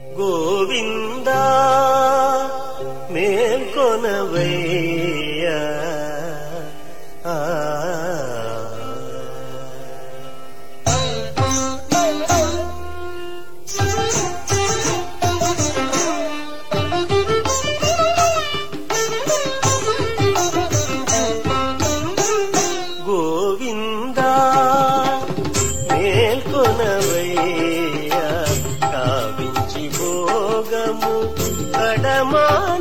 ಗೋವಿಂದ ಮೇಲ್ಕೊನವಯ್ಯ ಗೋವಿಂದ ಮೇಲ್ಕೊನವಯ್ಯ మార్గము కడమా?